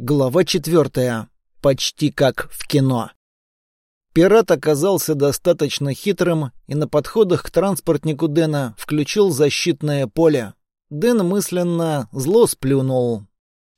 Глава четвертая. Почти как в кино. Пират оказался достаточно хитрым и на подходах к транспортнику Дэна включил защитное поле. Дэн мысленно зло сплюнул.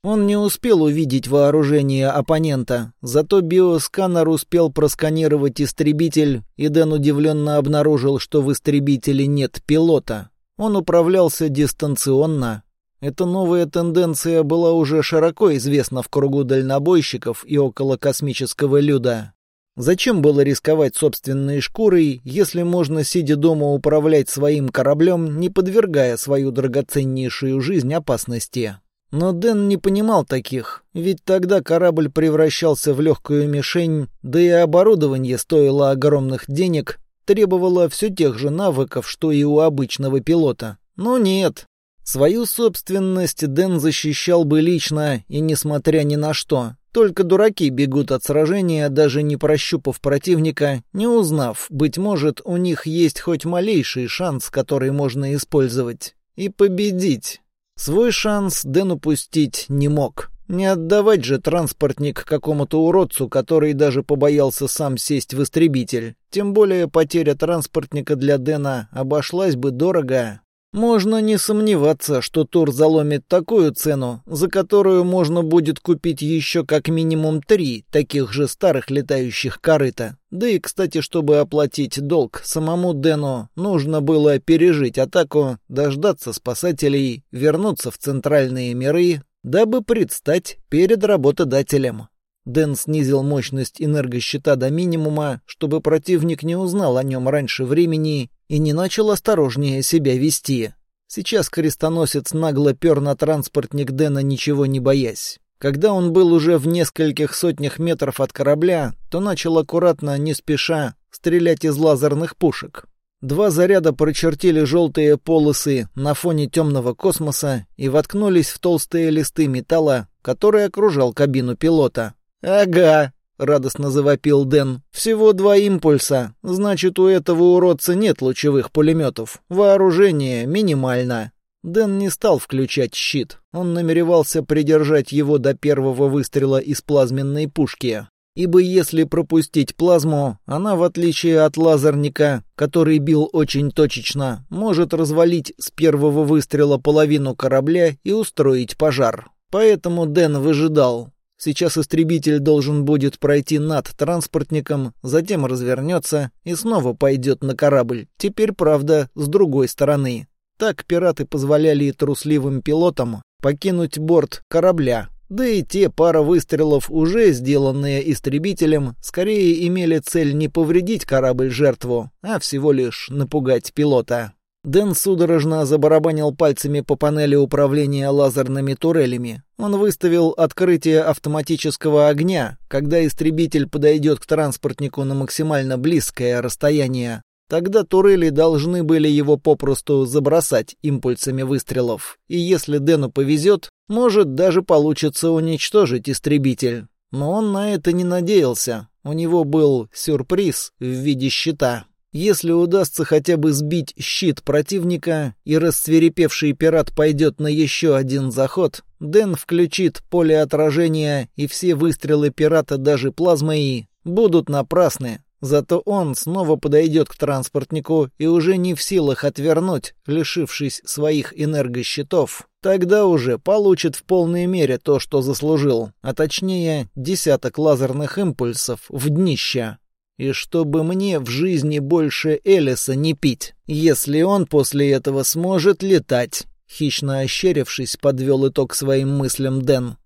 Он не успел увидеть вооружение оппонента, зато биосканер успел просканировать истребитель, и Дэн удивленно обнаружил, что в истребителе нет пилота. Он управлялся дистанционно, эта новая тенденция была уже широко известна в кругу дальнобойщиков и около космического люда. Зачем было рисковать собственной шкурой, если можно, сидя дома, управлять своим кораблем, не подвергая свою драгоценнейшую жизнь опасности? Но Дэн не понимал таких, ведь тогда корабль превращался в легкую мишень, да и оборудование стоило огромных денег, требовало все тех же навыков, что и у обычного пилота. Но нет, Свою собственность Дэн защищал бы лично и несмотря ни на что. Только дураки бегут от сражения, даже не прощупав противника, не узнав, быть может, у них есть хоть малейший шанс, который можно использовать. И победить. Свой шанс Дэн упустить не мог. Не отдавать же транспортник какому-то уродцу, который даже побоялся сам сесть в истребитель. Тем более потеря транспортника для Дэна обошлась бы дорого. Можно не сомневаться, что Тур заломит такую цену, за которую можно будет купить еще как минимум три таких же старых летающих корыта. Да и, кстати, чтобы оплатить долг самому Дэну, нужно было пережить атаку, дождаться спасателей, вернуться в центральные миры, дабы предстать перед работодателем. Дэн снизил мощность энергощита до минимума, чтобы противник не узнал о нем раньше времени и не начал осторожнее себя вести. Сейчас крестоносец нагло пер на транспортник Дэна, ничего не боясь. Когда он был уже в нескольких сотнях метров от корабля, то начал аккуратно, не спеша, стрелять из лазерных пушек. Два заряда прочертили желтые полосы на фоне темного космоса и воткнулись в толстые листы металла, который окружал кабину пилота. «Ага, радостно завопил Дэн. «Всего два импульса. Значит, у этого уродца нет лучевых пулеметов. Вооружение минимально». Дэн не стал включать щит. Он намеревался придержать его до первого выстрела из плазменной пушки. Ибо если пропустить плазму, она, в отличие от лазерника, который бил очень точечно, может развалить с первого выстрела половину корабля и устроить пожар. Поэтому Дэн выжидал. Сейчас истребитель должен будет пройти над транспортником, затем развернется и снова пойдет на корабль. Теперь, правда, с другой стороны. Так пираты позволяли трусливым пилотам покинуть борт корабля. Да и те пара выстрелов, уже сделанные истребителем, скорее имели цель не повредить корабль-жертву, а всего лишь напугать пилота. Дэн судорожно забарабанил пальцами по панели управления лазерными турелями. Он выставил открытие автоматического огня, когда истребитель подойдет к транспортнику на максимально близкое расстояние. Тогда турели должны были его попросту забросать импульсами выстрелов. И если Дэну повезет, может даже получится уничтожить истребитель. Но он на это не надеялся. У него был сюрприз в виде щита. Если удастся хотя бы сбить щит противника, и рассверепевший пират пойдет на еще один заход, Дэн включит поле отражения, и все выстрелы пирата, даже плазмой, будут напрасны. Зато он снова подойдет к транспортнику и уже не в силах отвернуть, лишившись своих энергощитов. Тогда уже получит в полной мере то, что заслужил, а точнее десяток лазерных импульсов в днище. И чтобы мне в жизни больше Элиса не пить, если он после этого сможет летать. Хищно ощерившись, подвел итог своим мыслям Дэн.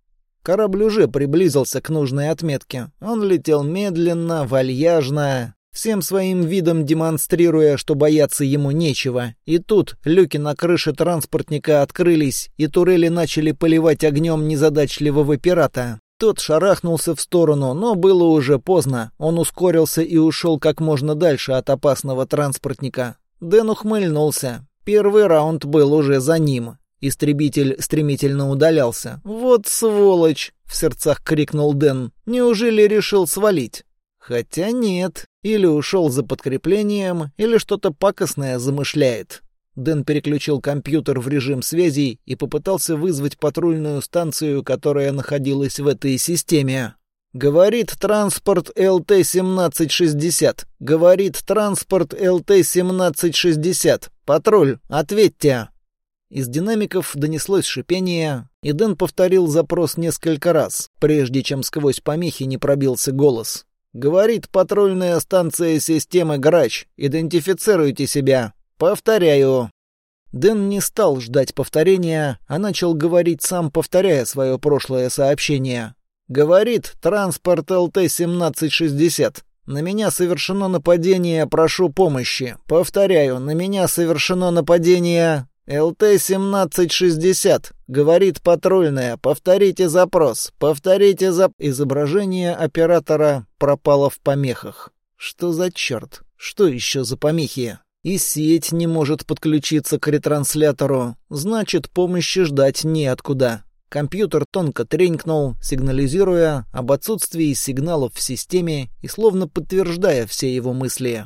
Корабль уже приблизился к нужной отметке. Он летел медленно, вальяжно, всем своим видом демонстрируя, что бояться ему нечего. И тут люки на крыше транспортника открылись, и турели начали поливать огнем незадачливого пирата. Тот шарахнулся в сторону, но было уже поздно. Он ускорился и ушел как можно дальше от опасного транспортника. Дэн ухмыльнулся. Первый раунд был уже за ним. Истребитель стремительно удалялся. «Вот сволочь!» — в сердцах крикнул Дэн. «Неужели решил свалить?» Хотя нет. Или ушел за подкреплением, или что-то пакостное замышляет. Дэн переключил компьютер в режим связи и попытался вызвать патрульную станцию, которая находилась в этой системе. «Говорит транспорт ЛТ-1760. Говорит транспорт ЛТ-1760. Патруль, ответьте!» Из динамиков донеслось шипение, и Дэн повторил запрос несколько раз, прежде чем сквозь помехи не пробился голос. «Говорит патрульная станция системы «Грач». Идентифицируйте себя. Повторяю». Дэн не стал ждать повторения, а начал говорить сам, повторяя свое прошлое сообщение. «Говорит транспорт ЛТ-1760. На меня совершено нападение, прошу помощи. Повторяю, на меня совершено нападение. ЛТ-1760. Говорит патрульная. Повторите запрос. Повторите зап... Изображение оператора пропало в помехах. Что за черт? Что еще за помехи? И сеть не может подключиться к ретранслятору. Значит, помощи ждать неоткуда. Компьютер тонко тренькнул, сигнализируя об отсутствии сигналов в системе и словно подтверждая все его мысли.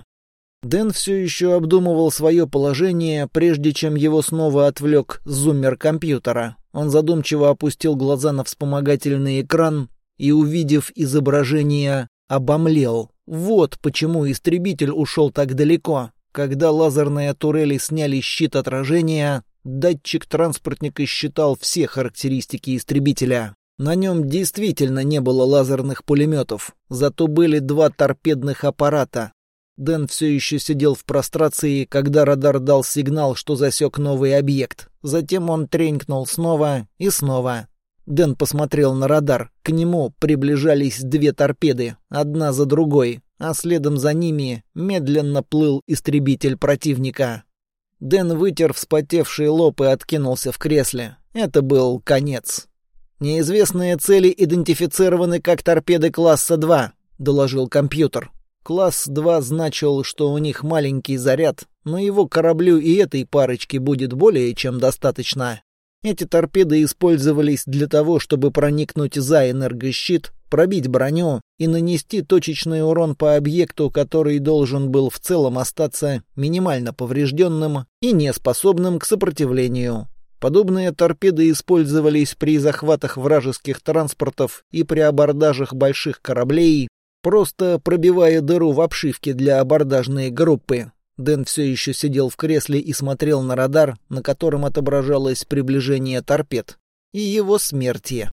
Дэн все еще обдумывал свое положение, прежде чем его снова отвлек зуммер компьютера. Он задумчиво опустил глаза на вспомогательный экран и, увидев изображение, обомлел. Вот почему истребитель ушел так далеко. Когда лазерные турели сняли щит отражения, датчик транспортника считал все характеристики истребителя. На нем действительно не было лазерных пулеметов, зато были два торпедных аппарата, Дэн все еще сидел в прострации, когда радар дал сигнал, что засек новый объект. Затем он тренькнул снова и снова. Дэн посмотрел на радар. К нему приближались две торпеды, одна за другой, а следом за ними медленно плыл истребитель противника. Дэн вытер вспотевший лоб и откинулся в кресле. Это был конец. «Неизвестные цели идентифицированы как торпеды класса 2», — доложил компьютер. Класс 2 значил, что у них маленький заряд, но его кораблю и этой парочки будет более чем достаточно. Эти торпеды использовались для того, чтобы проникнуть за энергощит, пробить броню и нанести точечный урон по объекту, который должен был в целом остаться минимально поврежденным и неспособным к сопротивлению. Подобные торпеды использовались при захватах вражеских транспортов и при абордажах больших кораблей, просто пробивая дыру в обшивке для абордажной группы. Дэн все еще сидел в кресле и смотрел на радар, на котором отображалось приближение торпед. И его смерти.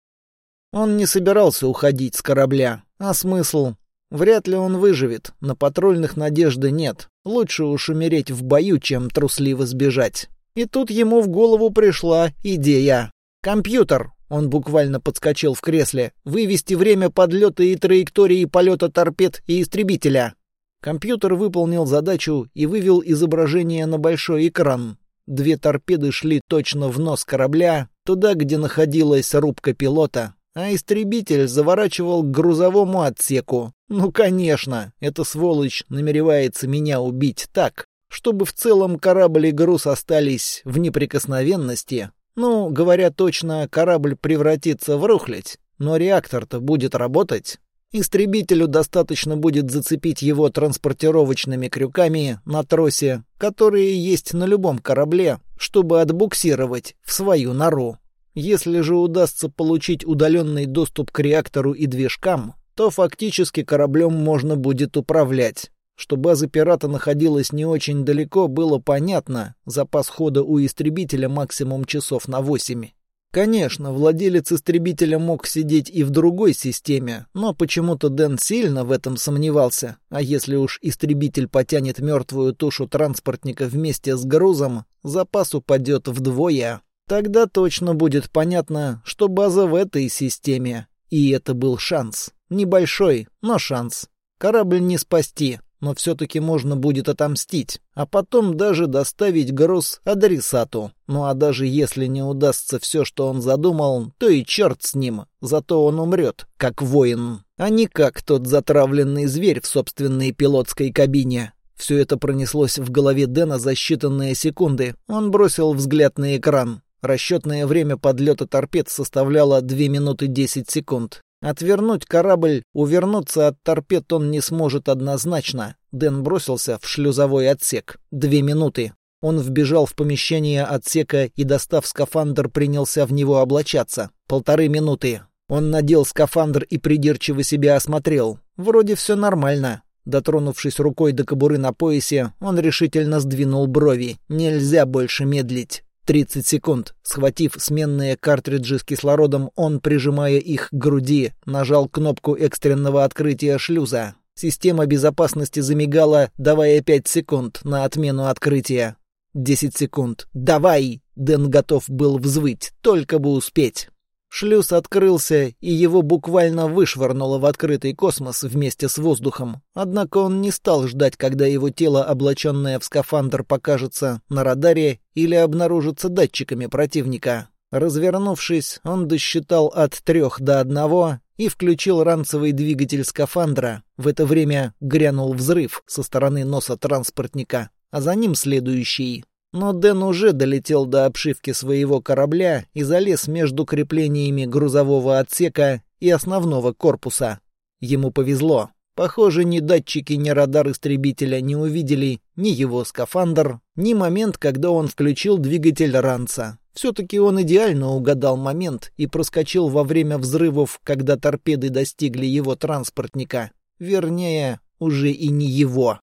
Он не собирался уходить с корабля. А смысл? Вряд ли он выживет. На патрульных надежды нет. Лучше уж умереть в бою, чем трусливо сбежать. И тут ему в голову пришла идея. «Компьютер, он буквально подскочил в кресле. «Вывести время подлета и траектории полета торпед и истребителя». Компьютер выполнил задачу и вывел изображение на большой экран. Две торпеды шли точно в нос корабля, туда, где находилась рубка пилота, а истребитель заворачивал к грузовому отсеку. Ну, конечно, эта сволочь намеревается меня убить так, чтобы в целом корабль и груз остались в неприкосновенности, ну, говоря точно, корабль превратится в рухлядь, но реактор-то будет работать. Истребителю достаточно будет зацепить его транспортировочными крюками на тросе, которые есть на любом корабле, чтобы отбуксировать в свою нору. Если же удастся получить удаленный доступ к реактору и движкам, то фактически кораблем можно будет управлять. Что база пирата находилась не очень далеко, было понятно. Запас хода у истребителя максимум часов на восемь. Конечно, владелец истребителя мог сидеть и в другой системе, но почему-то Дэн сильно в этом сомневался. А если уж истребитель потянет мертвую тушу транспортника вместе с грузом, запас упадет вдвое. Тогда точно будет понятно, что база в этой системе. И это был шанс. Небольшой, но шанс. Корабль не спасти, но все-таки можно будет отомстить, а потом даже доставить груз адресату. Ну а даже если не удастся все, что он задумал, то и черт с ним, зато он умрет, как воин, а не как тот затравленный зверь в собственной пилотской кабине. Все это пронеслось в голове Дэна за считанные секунды. Он бросил взгляд на экран. Расчетное время подлета торпед составляло 2 минуты 10 секунд. Отвернуть корабль, увернуться от торпед он не сможет однозначно. Дэн бросился в шлюзовой отсек. Две минуты. Он вбежал в помещение отсека и, достав скафандр, принялся в него облачаться. Полторы минуты. Он надел скафандр и придирчиво себя осмотрел. Вроде все нормально. Дотронувшись рукой до кобуры на поясе, он решительно сдвинул брови. Нельзя больше медлить. 30 секунд. Схватив сменные картриджи с кислородом, он, прижимая их к груди, нажал кнопку экстренного открытия шлюза. Система безопасности замигала, давая 5 секунд на отмену открытия. Десять секунд. «Давай!» Дэн готов был взвыть, только бы успеть. Шлюз открылся, и его буквально вышвырнуло в открытый космос вместе с воздухом. Однако он не стал ждать, когда его тело, облаченное в скафандр, покажется на радаре или обнаружится датчиками противника. Развернувшись, он досчитал от трех до одного и включил ранцевый двигатель скафандра. В это время грянул взрыв со стороны носа транспортника а за ним следующий. Но Дэн уже долетел до обшивки своего корабля и залез между креплениями грузового отсека и основного корпуса. Ему повезло. Похоже, ни датчики, ни радар истребителя не увидели ни его скафандр, ни момент, когда он включил двигатель ранца. Все-таки он идеально угадал момент и проскочил во время взрывов, когда торпеды достигли его транспортника. Вернее, уже и не его.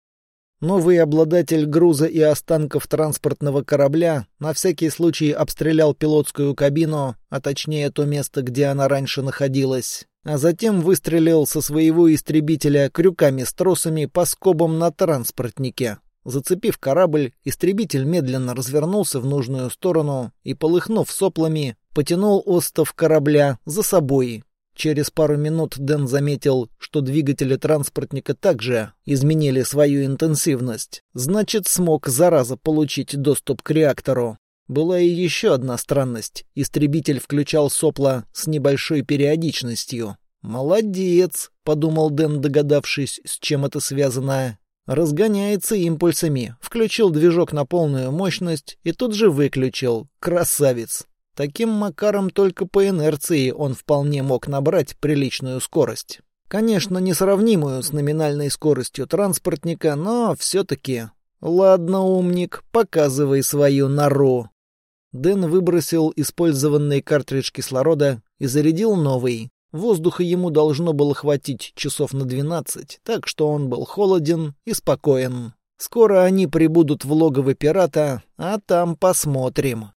Новый обладатель груза и останков транспортного корабля на всякий случай обстрелял пилотскую кабину, а точнее то место, где она раньше находилась, а затем выстрелил со своего истребителя крюками с тросами по скобам на транспортнике. Зацепив корабль, истребитель медленно развернулся в нужную сторону и, полыхнув соплами, потянул остов корабля за собой, Через пару минут Дэн заметил, что двигатели транспортника также изменили свою интенсивность. Значит, смог зараза получить доступ к реактору. Была и еще одна странность. Истребитель включал сопла с небольшой периодичностью. «Молодец», — подумал Дэн, догадавшись, с чем это связано. Разгоняется импульсами, включил движок на полную мощность и тут же выключил. Красавец. Таким макаром только по инерции он вполне мог набрать приличную скорость. Конечно, несравнимую с номинальной скоростью транспортника, но все-таки... Ладно, умник, показывай свою нору. Дэн выбросил использованный картридж кислорода и зарядил новый. Воздуха ему должно было хватить часов на двенадцать, так что он был холоден и спокоен. Скоро они прибудут в логово пирата, а там посмотрим.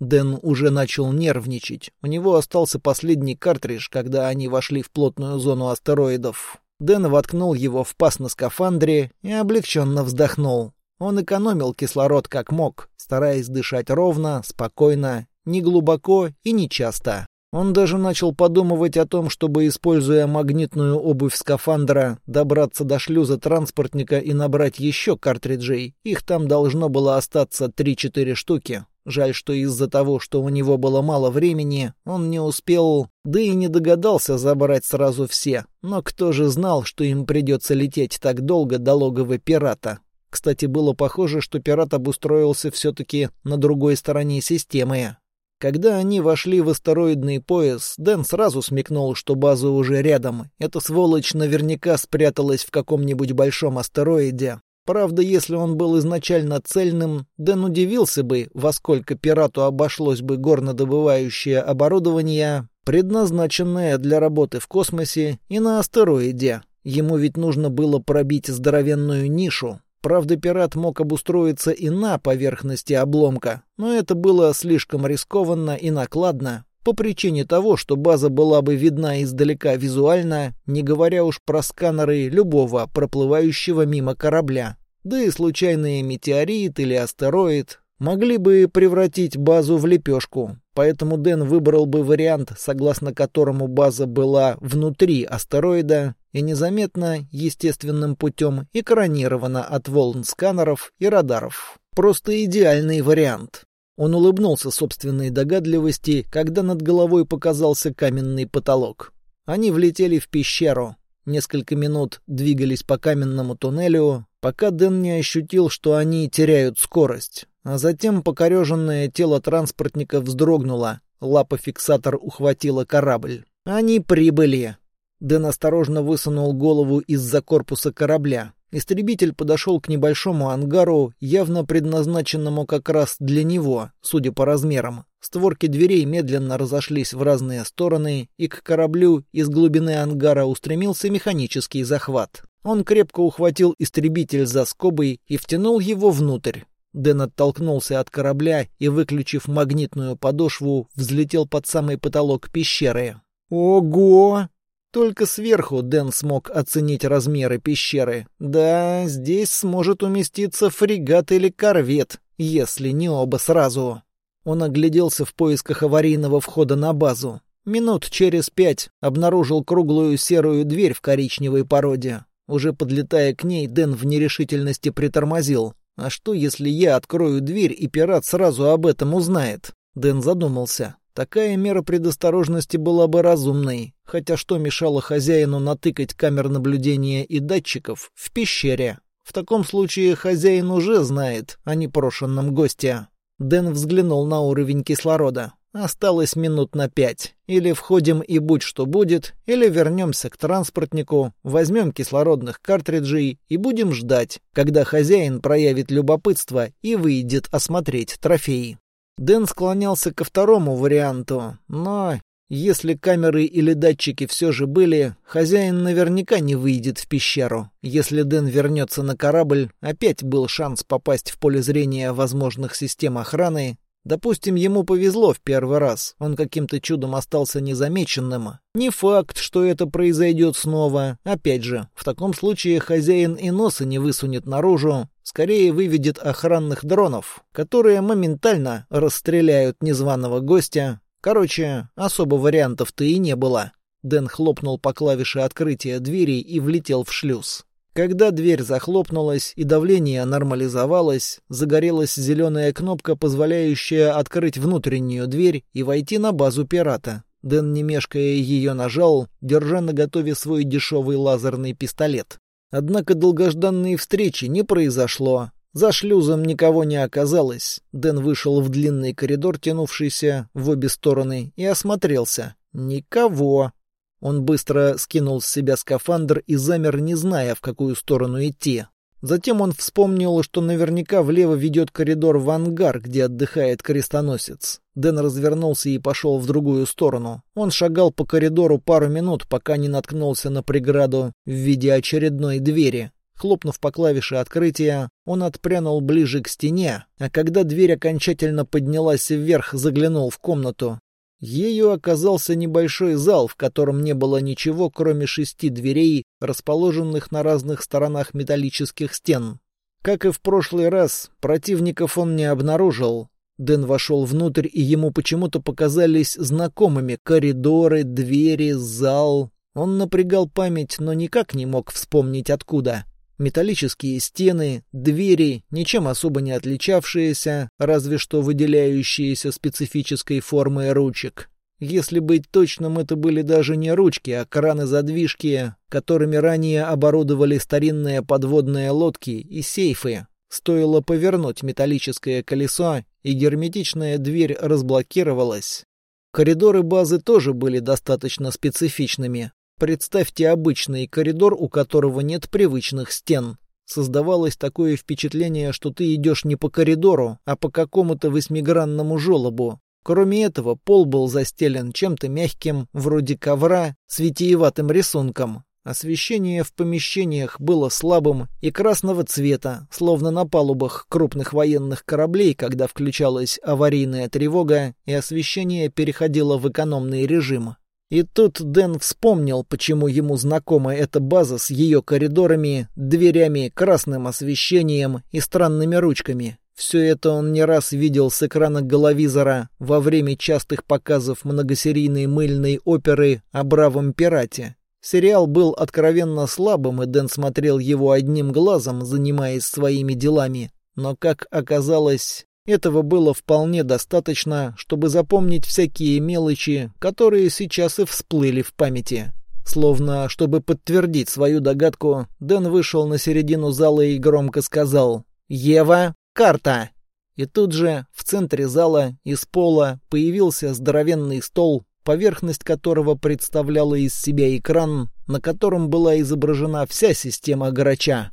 Дэн уже начал нервничать. У него остался последний картридж, когда они вошли в плотную зону астероидов. Дэн воткнул его в паз на скафандре и облегченно вздохнул. Он экономил кислород как мог, стараясь дышать ровно, спокойно, не глубоко и не часто. Он даже начал подумывать о том, чтобы, используя магнитную обувь скафандра, добраться до шлюза транспортника и набрать еще картриджей. Их там должно было остаться 3-4 штуки. Жаль, что из-за того, что у него было мало времени, он не успел, да и не догадался забрать сразу все. Но кто же знал, что им придется лететь так долго до логова пирата? Кстати, было похоже, что пират обустроился все-таки на другой стороне системы. Когда они вошли в астероидный пояс, Дэн сразу смекнул, что база уже рядом. Эта сволочь наверняка спряталась в каком-нибудь большом астероиде. Правда, если он был изначально цельным, Дэн удивился бы, во сколько пирату обошлось бы горнодобывающее оборудование, предназначенное для работы в космосе и на астероиде. Ему ведь нужно было пробить здоровенную нишу. Правда, пират мог обустроиться и на поверхности обломка, но это было слишком рискованно и накладно, по причине того, что база была бы видна издалека визуально, не говоря уж про сканеры любого проплывающего мимо корабля. Да и случайные метеорит или астероид могли бы превратить базу в лепешку. Поэтому Дэн выбрал бы вариант, согласно которому база была внутри астероида и незаметно, естественным путем, экранирована от волн сканеров и радаров. Просто идеальный вариант. Он улыбнулся собственной догадливости, когда над головой показался каменный потолок. Они влетели в пещеру. Несколько минут двигались по каменному туннелю, пока Дэн не ощутил, что они теряют скорость. А затем покореженное тело транспортника вздрогнуло. Лапа-фиксатор ухватила корабль. Они прибыли. Дэн осторожно высунул голову из-за корпуса корабля. Истребитель подошел к небольшому ангару, явно предназначенному как раз для него, судя по размерам. Створки дверей медленно разошлись в разные стороны, и к кораблю из глубины ангара устремился механический захват. Он крепко ухватил истребитель за скобой и втянул его внутрь. Дэн оттолкнулся от корабля и, выключив магнитную подошву, взлетел под самый потолок пещеры. «Ого!» Только сверху Дэн смог оценить размеры пещеры. Да, здесь сможет уместиться фрегат или корвет, если не оба сразу. Он огляделся в поисках аварийного входа на базу. Минут через пять обнаружил круглую серую дверь в коричневой породе. Уже подлетая к ней, Дэн в нерешительности притормозил. А что, если я открою дверь, и пират сразу об этом узнает? Дэн задумался. Такая мера предосторожности была бы разумной, хотя что мешало хозяину натыкать камер наблюдения и датчиков в пещере? В таком случае хозяин уже знает о непрошенном госте. Дэн взглянул на уровень кислорода. Осталось минут на пять. Или входим и будь что будет, или вернемся к транспортнику, возьмем кислородных картриджей и будем ждать, когда хозяин проявит любопытство и выйдет осмотреть трофеи. Дэн склонялся ко второму варианту, но если камеры или датчики все же были, хозяин наверняка не выйдет в пещеру. Если Дэн вернется на корабль, опять был шанс попасть в поле зрения возможных систем охраны. Допустим, ему повезло в первый раз, он каким-то чудом остался незамеченным. Не факт, что это произойдет снова. Опять же, в таком случае хозяин и носа не высунет наружу, скорее выведет охранных дронов, которые моментально расстреляют незваного гостя. Короче, особо вариантов-то и не было. Дэн хлопнул по клавише открытия двери и влетел в шлюз. Когда дверь захлопнулась и давление нормализовалось, загорелась зеленая кнопка, позволяющая открыть внутреннюю дверь и войти на базу пирата. Дэн, не мешкая, ее нажал, держа наготове свой дешевый лазерный пистолет. Однако долгожданной встречи не произошло. За шлюзом никого не оказалось. Дэн вышел в длинный коридор, тянувшийся в обе стороны, и осмотрелся. Никого. Он быстро скинул с себя скафандр и замер, не зная, в какую сторону идти. Затем он вспомнил, что наверняка влево ведет коридор в ангар, где отдыхает крестоносец. Дэн развернулся и пошел в другую сторону. Он шагал по коридору пару минут, пока не наткнулся на преграду в виде очередной двери. Хлопнув по клавише открытия, он отпрянул ближе к стене, а когда дверь окончательно поднялась вверх, заглянул в комнату. Ею оказался небольшой зал, в котором не было ничего, кроме шести дверей, расположенных на разных сторонах металлических стен. Как и в прошлый раз, противников он не обнаружил. Дэн вошел внутрь, и ему почему-то показались знакомыми коридоры, двери, зал. Он напрягал память, но никак не мог вспомнить откуда. Металлические стены, двери, ничем особо не отличавшиеся, разве что выделяющиеся специфической формой ручек. Если быть точным, это были даже не ручки, а краны-задвижки, которыми ранее оборудовали старинные подводные лодки и сейфы. Стоило повернуть металлическое колесо, и герметичная дверь разблокировалась. Коридоры базы тоже были достаточно специфичными. Представьте обычный коридор, у которого нет привычных стен. Создавалось такое впечатление, что ты идешь не по коридору, а по какому-то восьмигранному желобу. Кроме этого, пол был застелен чем-то мягким, вроде ковра, с витиеватым рисунком. Освещение в помещениях было слабым и красного цвета, словно на палубах крупных военных кораблей, когда включалась аварийная тревога, и освещение переходило в экономный режим. И тут Дэн вспомнил, почему ему знакома эта база с ее коридорами, дверями, красным освещением и странными ручками. Все это он не раз видел с экрана головизора во время частых показов многосерийной мыльной оперы о бравом пирате. Сериал был откровенно слабым, и Дэн смотрел его одним глазом, занимаясь своими делами. Но, как оказалось, этого было вполне достаточно, чтобы запомнить всякие мелочи, которые сейчас и всплыли в памяти. Словно, чтобы подтвердить свою догадку, Дэн вышел на середину зала и громко сказал «Ева, карта!». И тут же, в центре зала, из пола, появился здоровенный стол, поверхность которого представляла из себя экран, на котором была изображена вся система Грача.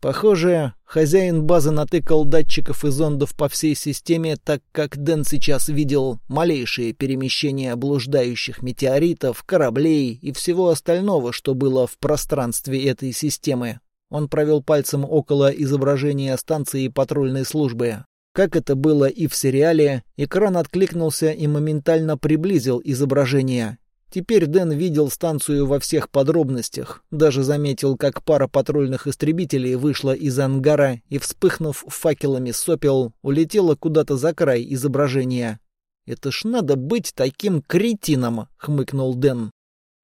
Похоже, хозяин базы натыкал датчиков и зондов по всей системе, так как Дэн сейчас видел малейшие перемещения блуждающих метеоритов, кораблей и всего остального, что было в пространстве этой системы. Он провел пальцем около изображения станции патрульной службы. Как это было и в сериале, экран откликнулся и моментально приблизил изображение. Теперь Дэн видел станцию во всех подробностях, даже заметил, как пара патрульных истребителей вышла из ангара и, вспыхнув факелами сопел, улетела куда-то за край изображения. «Это ж надо быть таким кретином!» — хмыкнул Дэн.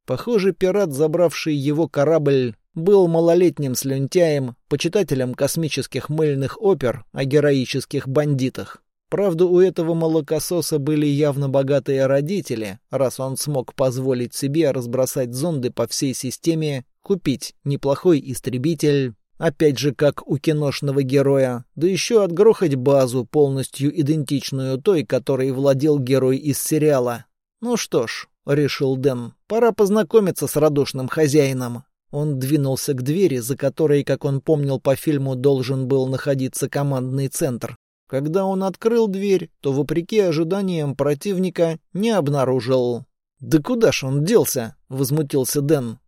Похоже, пират, забравший его корабль, был малолетним слюнтяем, почитателем космических мыльных опер о героических бандитах. Правда, у этого молокососа были явно богатые родители, раз он смог позволить себе разбросать зонды по всей системе, купить неплохой истребитель, опять же как у киношного героя, да еще отгрохать базу, полностью идентичную той, которой владел герой из сериала. Ну что ж, решил Дэн, пора познакомиться с радушным хозяином. Он двинулся к двери, за которой, как он помнил по фильму, должен был находиться командный центр. Когда он открыл дверь, то, вопреки ожиданиям противника, не обнаружил. «Да куда ж он делся?» — возмутился Дэн.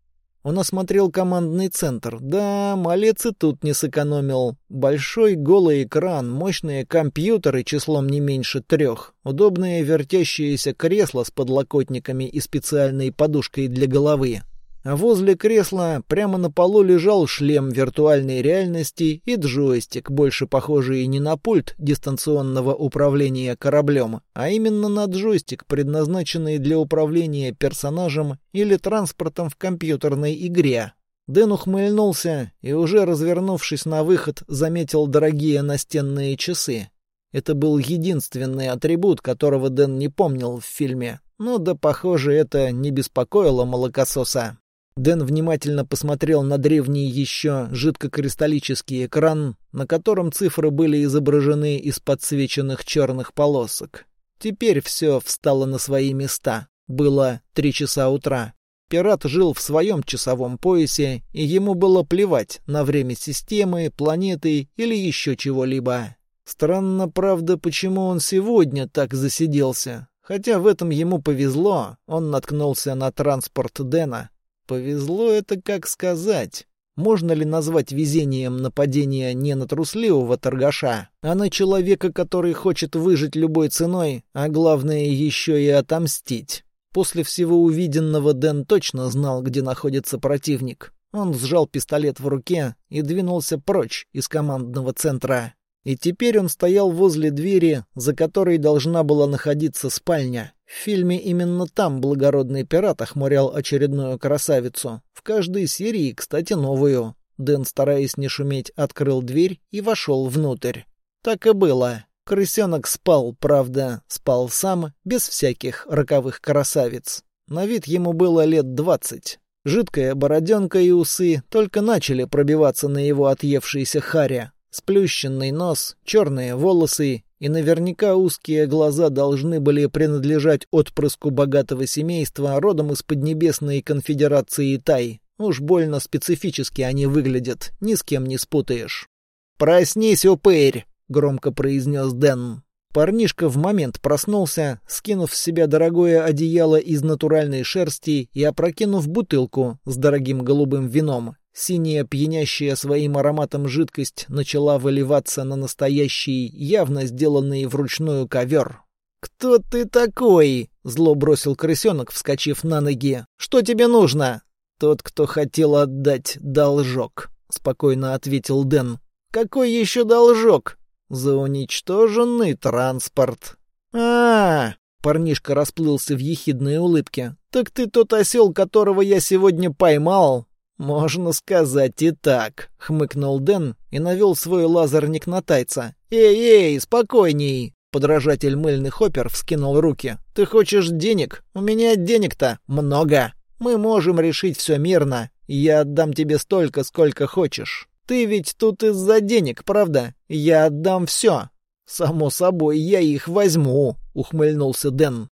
Он осмотрел командный центр. Да, малец и тут не сэкономил. Большой голый экран, мощные компьютеры числом не меньше трех, удобные вертящиеся кресла с подлокотниками и специальной подушкой для головы. А возле кресла прямо на полу лежал шлем виртуальной реальности и джойстик, больше похожий не на пульт дистанционного управления кораблем, а именно на джойстик, предназначенный для управления персонажем или транспортом в компьютерной игре. Дэн ухмыльнулся и, уже развернувшись на выход, заметил дорогие настенные часы. Это был единственный атрибут, которого Дэн не помнил в фильме. Но да, похоже, это не беспокоило молокососа. Дэн внимательно посмотрел на древний еще жидкокристаллический экран, на котором цифры были изображены из подсвеченных черных полосок. Теперь все встало на свои места. Было три часа утра. Пират жил в своем часовом поясе, и ему было плевать на время системы, планеты или еще чего-либо. Странно, правда, почему он сегодня так засиделся. Хотя в этом ему повезло, он наткнулся на транспорт Дэна, Повезло это как сказать. Можно ли назвать везением нападение не на трусливого торгаша, а на человека, который хочет выжить любой ценой, а главное еще и отомстить? После всего увиденного Дэн точно знал, где находится противник. Он сжал пистолет в руке и двинулся прочь из командного центра. И теперь он стоял возле двери, за которой должна была находиться спальня. В фильме именно там благородный пират охмурял очередную красавицу. В каждой серии, кстати, новую. Дэн, стараясь не шуметь, открыл дверь и вошел внутрь. Так и было. Крысенок спал, правда, спал сам, без всяких роковых красавиц. На вид ему было лет двадцать. Жидкая бороденка и усы только начали пробиваться на его отъевшейся харе. Сплющенный нос, черные волосы и наверняка узкие глаза должны были принадлежать отпрыску богатого семейства, родом из Поднебесной конфедерации Тай. Уж больно специфически они выглядят, ни с кем не спутаешь. «Проснись, упырь!» — громко произнес Дэн. Парнишка в момент проснулся, скинув с себя дорогое одеяло из натуральной шерсти и опрокинув бутылку с дорогим голубым вином. Синяя, пьянящая своим ароматом жидкость начала выливаться на настоящий, явно сделанный вручную ковер. «Кто ты такой?» — зло бросил крысенок, вскочив на ноги. «Что тебе нужно?» «Тот, кто хотел отдать должок», — спокойно ответил Дэн. «Какой еще должок?» «За уничтоженный транспорт». А, -а, а Парнишка расплылся в ехидной улыбке. «Так ты тот осел, которого я сегодня поймал?» «Можно сказать и так», — хмыкнул Дэн и навел свой лазерник на тайца. «Эй-эй, спокойней!» Подражатель мыльных опер вскинул руки. «Ты хочешь денег? У меня денег-то много. Мы можем решить все мирно. Я отдам тебе столько, сколько хочешь. Ты ведь тут из-за денег, правда? Я отдам все». «Само собой, я их возьму», — ухмыльнулся Дэн.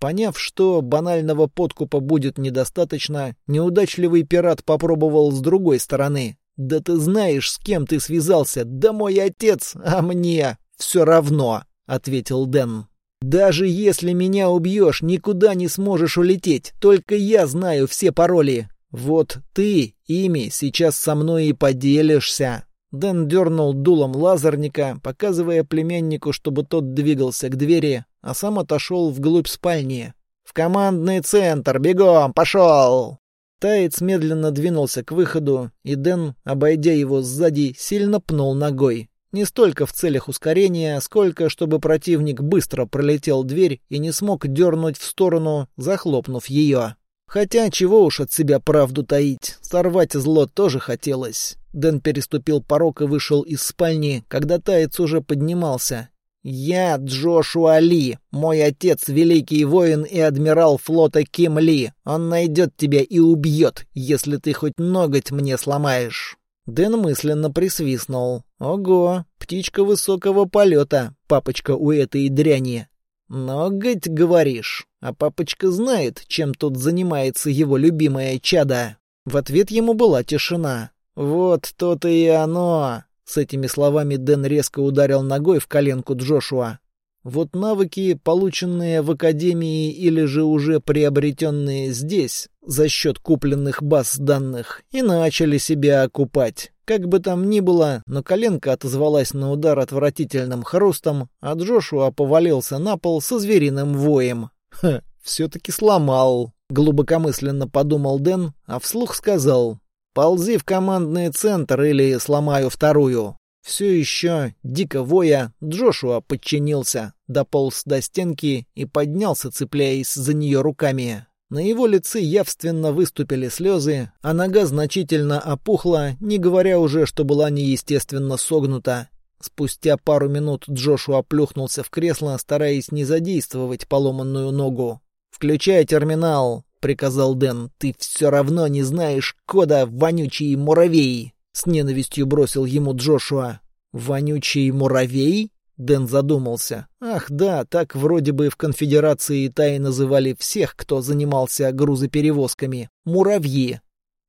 Поняв, что банального подкупа будет недостаточно, неудачливый пират попробовал с другой стороны. «Да ты знаешь, с кем ты связался? Да мой отец, а мне все равно», — ответил Дэн. «Даже если меня убьешь, никуда не сможешь улететь. Только я знаю все пароли. Вот ты ими сейчас со мной и поделишься». Дэн дернул дулом лазерника, показывая племяннику, чтобы тот двигался к двери, а сам отошел вглубь спальни. «В командный центр! Бегом! Пошел!» Таец медленно двинулся к выходу, и Дэн, обойдя его сзади, сильно пнул ногой. Не столько в целях ускорения, сколько чтобы противник быстро пролетел дверь и не смог дернуть в сторону, захлопнув ее. Хотя чего уж от себя правду таить, сорвать зло тоже хотелось. Дэн переступил порог и вышел из спальни, когда таец уже поднимался. «Я Джошуа Ли, мой отец великий воин и адмирал флота Ким Ли. Он найдет тебя и убьет, если ты хоть ноготь мне сломаешь». Дэн мысленно присвистнул. «Ого, птичка высокого полета, папочка у этой дряни. «Ноготь, говоришь? А папочка знает, чем тут занимается его любимое чадо?» В ответ ему была тишина. «Вот то-то и оно!» С этими словами Дэн резко ударил ногой в коленку Джошуа. Вот навыки, полученные в Академии или же уже приобретенные здесь, за счет купленных баз данных, и начали себя окупать. Как бы там ни было, но коленка отозвалась на удар отвратительным хрустом, а Джошуа повалился на пол со звериным воем. «Ха, все-таки сломал», — глубокомысленно подумал Дэн, а вслух сказал. «Ползи в командный центр или сломаю вторую». Все еще, дико воя, Джошуа подчинился, дополз до стенки и поднялся, цепляясь за нее руками. На его лице явственно выступили слезы, а нога значительно опухла, не говоря уже, что была неестественно согнута. Спустя пару минут Джошуа плюхнулся в кресло, стараясь не задействовать поломанную ногу. «Включай терминал», — приказал Дэн. «Ты все равно не знаешь кода, вонючий муравей!» С ненавистью бросил ему Джошуа. «Вонючий муравей?» Дэн задумался. «Ах, да, так вроде бы в конфедерации Тай называли всех, кто занимался грузоперевозками. Муравьи.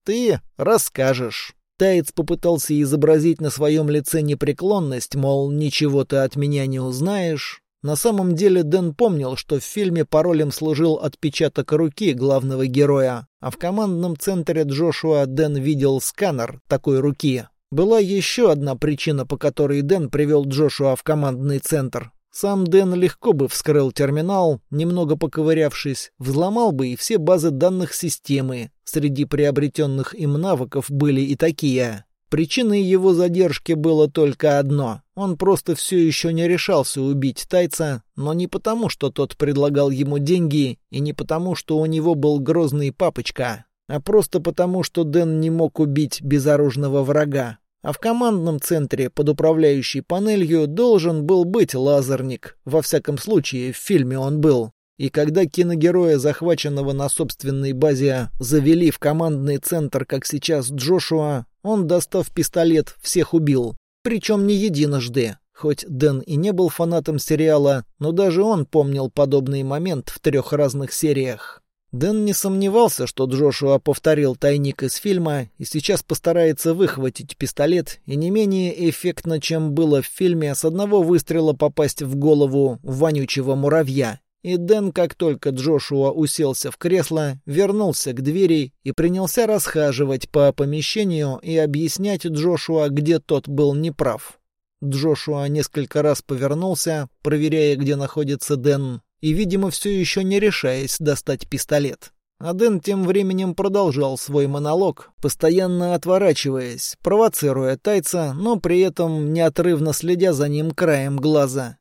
Ты расскажешь». Таец попытался изобразить на своем лице непреклонность, мол, ничего ты от меня не узнаешь. На самом деле Дэн помнил, что в фильме паролем служил отпечаток руки главного героя, а в командном центре Джошуа Дэн видел сканер такой руки. Была еще одна причина, по которой Дэн привел Джошуа в командный центр. Сам Дэн легко бы вскрыл терминал, немного поковырявшись, взломал бы и все базы данных системы. Среди приобретенных им навыков были и такие. Причиной его задержки было только одно. Он просто все еще не решался убить тайца, но не потому, что тот предлагал ему деньги, и не потому, что у него был грозный папочка, а просто потому, что Дэн не мог убить безоружного врага. А в командном центре под управляющей панелью должен был быть лазерник. Во всяком случае, в фильме он был. И когда киногероя, захваченного на собственной базе, завели в командный центр, как сейчас Джошуа, он, достав пистолет, всех убил. Причем не единожды. Хоть Дэн и не был фанатом сериала, но даже он помнил подобный момент в трех разных сериях. Дэн не сомневался, что Джошуа повторил тайник из фильма и сейчас постарается выхватить пистолет и не менее эффектно, чем было в фильме, с одного выстрела попасть в голову вонючего муравья. И Дэн, как только Джошуа уселся в кресло, вернулся к двери и принялся расхаживать по помещению и объяснять Джошуа, где тот был неправ. Джошуа несколько раз повернулся, проверяя, где находится Дэн, и, видимо, все еще не решаясь достать пистолет. А Дэн тем временем продолжал свой монолог, постоянно отворачиваясь, провоцируя тайца, но при этом неотрывно следя за ним краем глаза.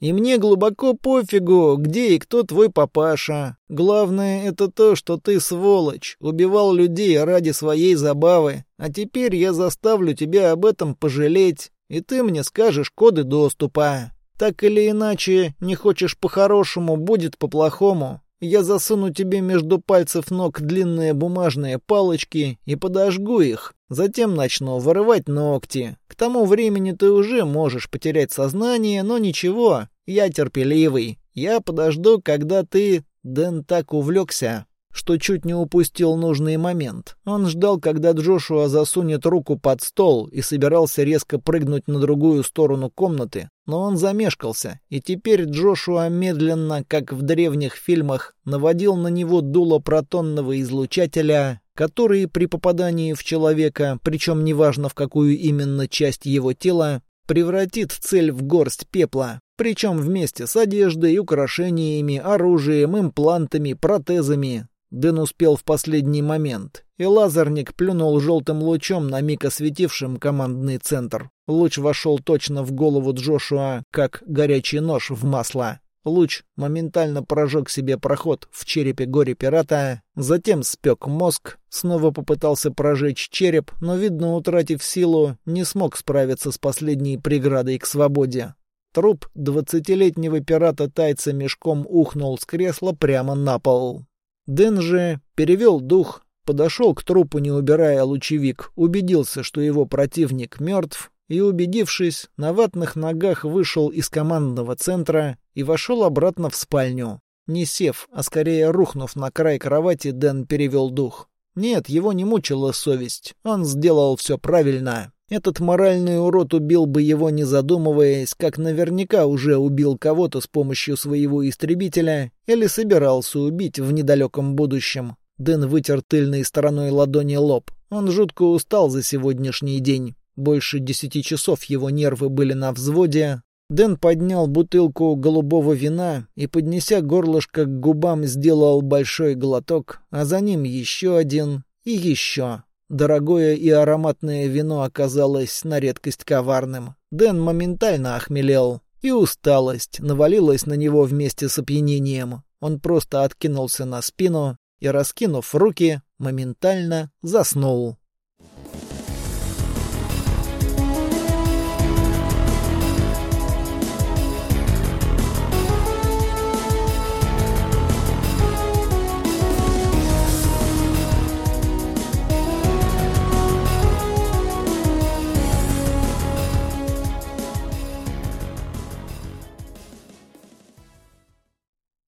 И мне глубоко пофигу, где и кто твой папаша. Главное — это то, что ты сволочь, убивал людей ради своей забавы, а теперь я заставлю тебя об этом пожалеть, и ты мне скажешь коды доступа. Так или иначе, не хочешь по-хорошему, будет по-плохому. Я засуну тебе между пальцев ног длинные бумажные палочки и подожгу их. Затем начну вырывать ногти. К тому времени ты уже можешь потерять сознание, но ничего, я терпеливый. Я подожду, когда ты... Дэн так увлекся, что чуть не упустил нужный момент. Он ждал, когда Джошуа засунет руку под стол и собирался резко прыгнуть на другую сторону комнаты, но он замешкался, и теперь Джошуа медленно, как в древних фильмах, наводил на него дуло протонного излучателя, который при попадании в человека, причем неважно в какую именно часть его тела, превратит цель в горсть пепла, причем вместе с одеждой, украшениями, оружием, имплантами, протезами. Дэн успел в последний момент, и лазерник плюнул желтым лучом на миг осветившим командный центр. Луч вошел точно в голову Джошуа, как горячий нож в масло. Луч моментально прожег себе проход в черепе горе-пирата, затем спек мозг, снова попытался прожечь череп, но, видно, утратив силу, не смог справиться с последней преградой к свободе. Труп двадцатилетнего пирата-тайца мешком ухнул с кресла прямо на пол. Дэн же перевел дух, подошел к трупу, не убирая лучевик, убедился, что его противник мертв, и, убедившись, на ватных ногах вышел из командного центра и вошел обратно в спальню. Не сев, а скорее рухнув на край кровати, Дэн перевел дух. Нет, его не мучила совесть. Он сделал все правильно. Этот моральный урод убил бы его, не задумываясь, как наверняка уже убил кого-то с помощью своего истребителя или собирался убить в недалеком будущем. Дэн вытер тыльной стороной ладони лоб. Он жутко устал за сегодняшний день. Больше десяти часов его нервы были на взводе. Дэн поднял бутылку голубого вина и, поднеся горлышко к губам, сделал большой глоток, а за ним еще один и еще. Дорогое и ароматное вино оказалось на редкость коварным. Дэн моментально охмелел, и усталость навалилась на него вместе с опьянением. Он просто откинулся на спину и, раскинув руки, моментально заснул.